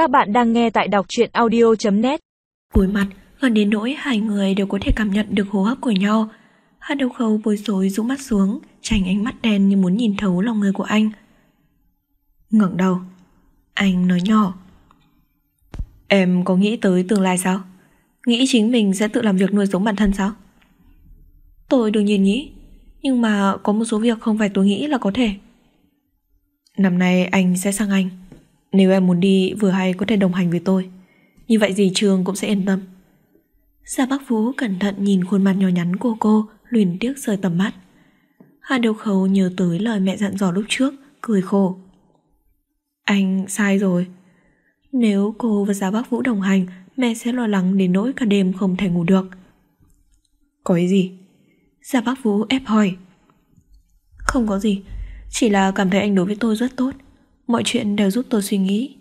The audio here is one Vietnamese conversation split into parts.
Các bạn đang nghe tại đọc truyện audio.net Cúi mặt, gần đến nỗi hai người đều có thể cảm nhận được hô hấp của nhau. Hạ đầu khâu bối rối rũ mắt xuống, tránh ánh mắt đen như muốn nhìn thấu lòng người của anh. ngẩng đầu, anh nói nhỏ. Em có nghĩ tới tương lai sao? Nghĩ chính mình sẽ tự làm việc nuôi sống bản thân sao? Tôi đương nhiên nghĩ, nhưng mà có một số việc không phải tôi nghĩ là có thể. Năm nay anh sẽ sang Anh. Nếu em muốn đi, vừa hay có thể đồng hành với tôi. Như vậy dì Trường cũng sẽ yên tâm. Gia Bắc Vũ cẩn thận nhìn khuôn mặt nhỏ nhắn của cô, Luyến tiếc rời tầm mắt. Hà điều Khấu nhớ tới lời mẹ dặn dò lúc trước, Cười khổ. Anh sai rồi. Nếu cô và Gia Bắc Vũ đồng hành, Mẹ sẽ lo lắng đến nỗi cả đêm không thể ngủ được. Có ý gì? Gia Bắc Vũ ép hỏi. Không có gì. Chỉ là cảm thấy anh đối với tôi rất tốt. Mọi chuyện đều giúp tôi suy nghĩ.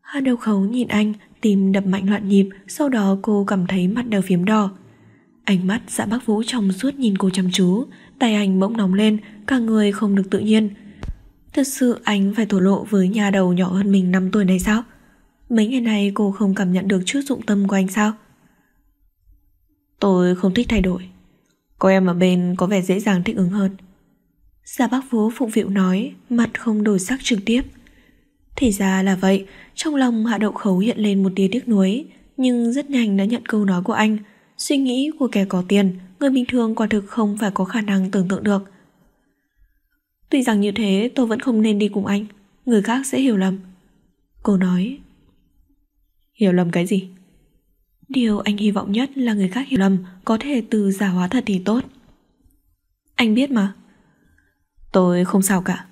Hà đầu khấu nhìn anh, Tim đập mạnh loạn nhịp, Sau đó cô cảm thấy mặt đều phiếm đỏ. Ánh mắt dạ bác Vũ trong suốt nhìn cô chăm chú, Tay anh bỗng nóng lên, Cả người không được tự nhiên. Thật sự anh phải thổ lộ với nhà đầu nhỏ hơn mình 5 tuổi này sao? Mấy ngày này cô không cảm nhận được chút dụng tâm của anh sao? Tôi không thích thay đổi. Có em ở bên có vẻ dễ dàng thích ứng hơn. Gia bác vú phụng phịu nói, mặt không đổi sắc trực tiếp. Thì ra là vậy, trong lòng Hạ Đậu Khấu hiện lên một tia tiếc nuối, nhưng rất nhanh đã nhận câu nói của anh. Suy nghĩ của kẻ có tiền, người bình thường quả thực không phải có khả năng tưởng tượng được. Tuy rằng như thế tôi vẫn không nên đi cùng anh, người khác sẽ hiểu lầm. Cô nói. Hiểu lầm cái gì? Điều anh hy vọng nhất là người khác hiểu lầm có thể từ giả hóa thật thì tốt. Anh biết mà. Tôi không sao cả.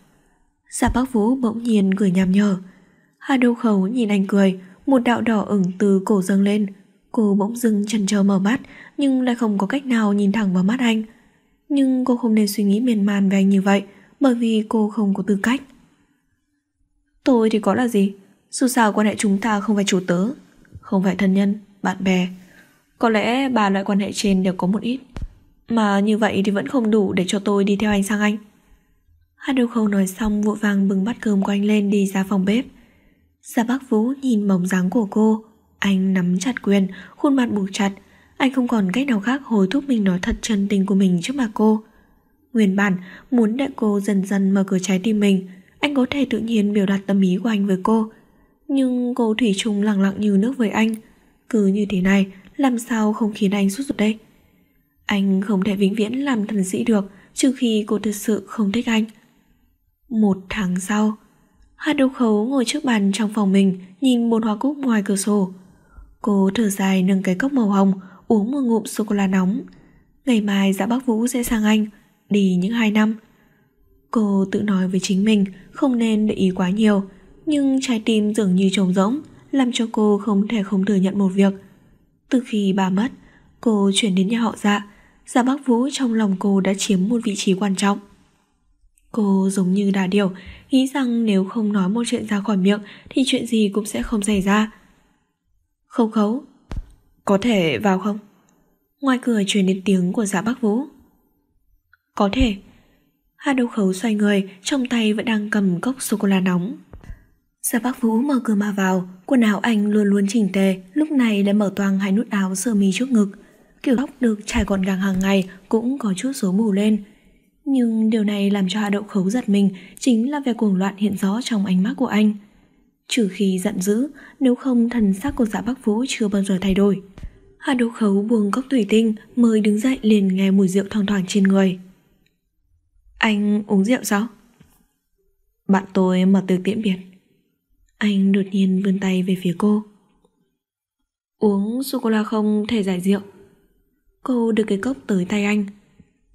Giả bác Vũ bỗng nhiên cười nhằm nhở. Hà đô khẩu nhìn anh cười Một đạo đỏ ửng từ cổ dâng lên. Cô bỗng dưng chần chờ mở mắt Nhưng lại không có cách nào nhìn thẳng vào mắt anh. Nhưng cô không nên suy nghĩ miên man về anh như vậy Bởi vì cô không có tư cách. Tôi thì có là gì? Dù sao quan hệ chúng ta không phải chủ tớ Không phải thân nhân, bạn bè. Có lẽ ba loại quan hệ trên đều có một ít. Mà như vậy thì vẫn không đủ để cho tôi đi theo anh sang Anh. Hạ Đô Khâu nói xong vội vàng bưng bát cơm của anh lên đi ra phòng bếp. Gia Bác Vũ nhìn bóng dáng của cô, anh nắm chặt quyền, khuôn mặt buộc chặt, anh không còn cách nào khác hối thúc mình nói thật chân tình của mình trước mặt cô. Nguyên bản muốn để cô dần dần mở cửa trái tim mình, anh có thể tự nhiên biểu đạt tâm ý của anh với cô. Nhưng cô Thủy chung lặng lặng như nước với anh. Cứ như thế này, làm sao không khiến anh sốt ruột đây? Anh không thể vĩnh viễn làm thần sĩ được, trừ khi cô thực sự không thích anh. Một tháng sau, Hạ Độc Khấu ngồi trước bàn trong phòng mình nhìn một hoa cúc ngoài cửa sổ. Cô thở dài nâng cái cốc màu hồng uống một ngụm sô-cô-la nóng. Ngày mai dạ bác Vũ sẽ sang Anh, đi những hai năm. Cô tự nói với chính mình không nên để ý quá nhiều, nhưng trái tim dường như trống rỗng, làm cho cô không thể không thừa nhận một việc. Từ khi bà mất, cô chuyển đến nhà họ dạ, dạ bác Vũ trong lòng cô đã chiếm một vị trí quan trọng. Cô giống như đà điểu, nghĩ rằng nếu không nói một chuyện ra khỏi miệng thì chuyện gì cũng sẽ không xảy ra. Không khấu. Có thể vào không? Ngoài cửa truyền đến tiếng của dạ bác Vũ. Có thể. Hạ đấu Khấu xoay người, trong tay vẫn đang cầm cốc sô-cô-la nóng. Dạ bác Vũ mở cửa mà vào, quần áo anh luôn luôn chỉnh tề, lúc này đã mở toang hai nút áo sơ mi trước ngực. Kiểu tóc được trải gọn gàng hàng ngày cũng có chút rối mù lên, nhưng điều này làm cho Hạ Đậu Khấu giật mình chính là vẻ cuồng loạn hiện rõ trong ánh mắt của anh. Trừ khi giận dữ, nếu không thần sắc của dạ Bắc Vũ chưa bao giờ thay đổi. Hạ Đậu Khấu buông cốc thủy tinh mới đứng dậy liền nghe mùi rượu thoang thoảng trên người. Anh uống rượu sao? Bạn tôi mở từ tiễn biệt. Anh đột nhiên vươn tay về phía cô. Uống sô-cô-la không thể giải rượu. Cô đưa cái cốc tới tay anh,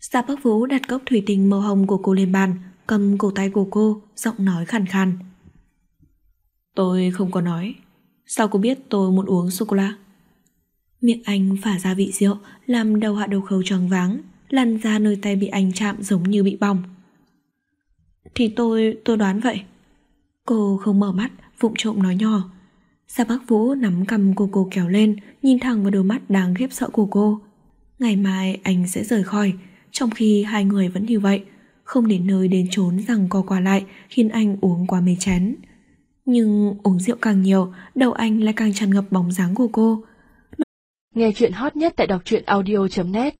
Gia Bắc Vũ đặt cốc thủy tinh màu hồng của cô lên bàn, cầm cổ tay của cô, giọng nói khàn khàn. Tôi không có nói. Sao cô biết tôi muốn uống sô-cô-la? Miệng anh phả ra vị rượu, làm đầu hạ đầu khấu tròn váng, lăn ra nơi tay bị anh chạm giống như bị bỏng. Thì tôi, tôi đoán vậy. Cô không mở mắt, vụng trộm nói nhỏ. Gia Bắc Vũ nắm cầm cô cô kéo lên, nhìn thẳng vào đôi mắt đáng khiếp sợ của cô. Ngày mai anh sẽ rời khỏi, trong khi hai người vẫn như vậy, không đến nơi đến trốn rằng co qua lại khiến anh uống quá mê chán. Nhưng uống rượu càng nhiều, đầu anh lại càng tràn ngập bóng dáng của cô. Nghe chuyện hot nhất tại đọc truyện audio.net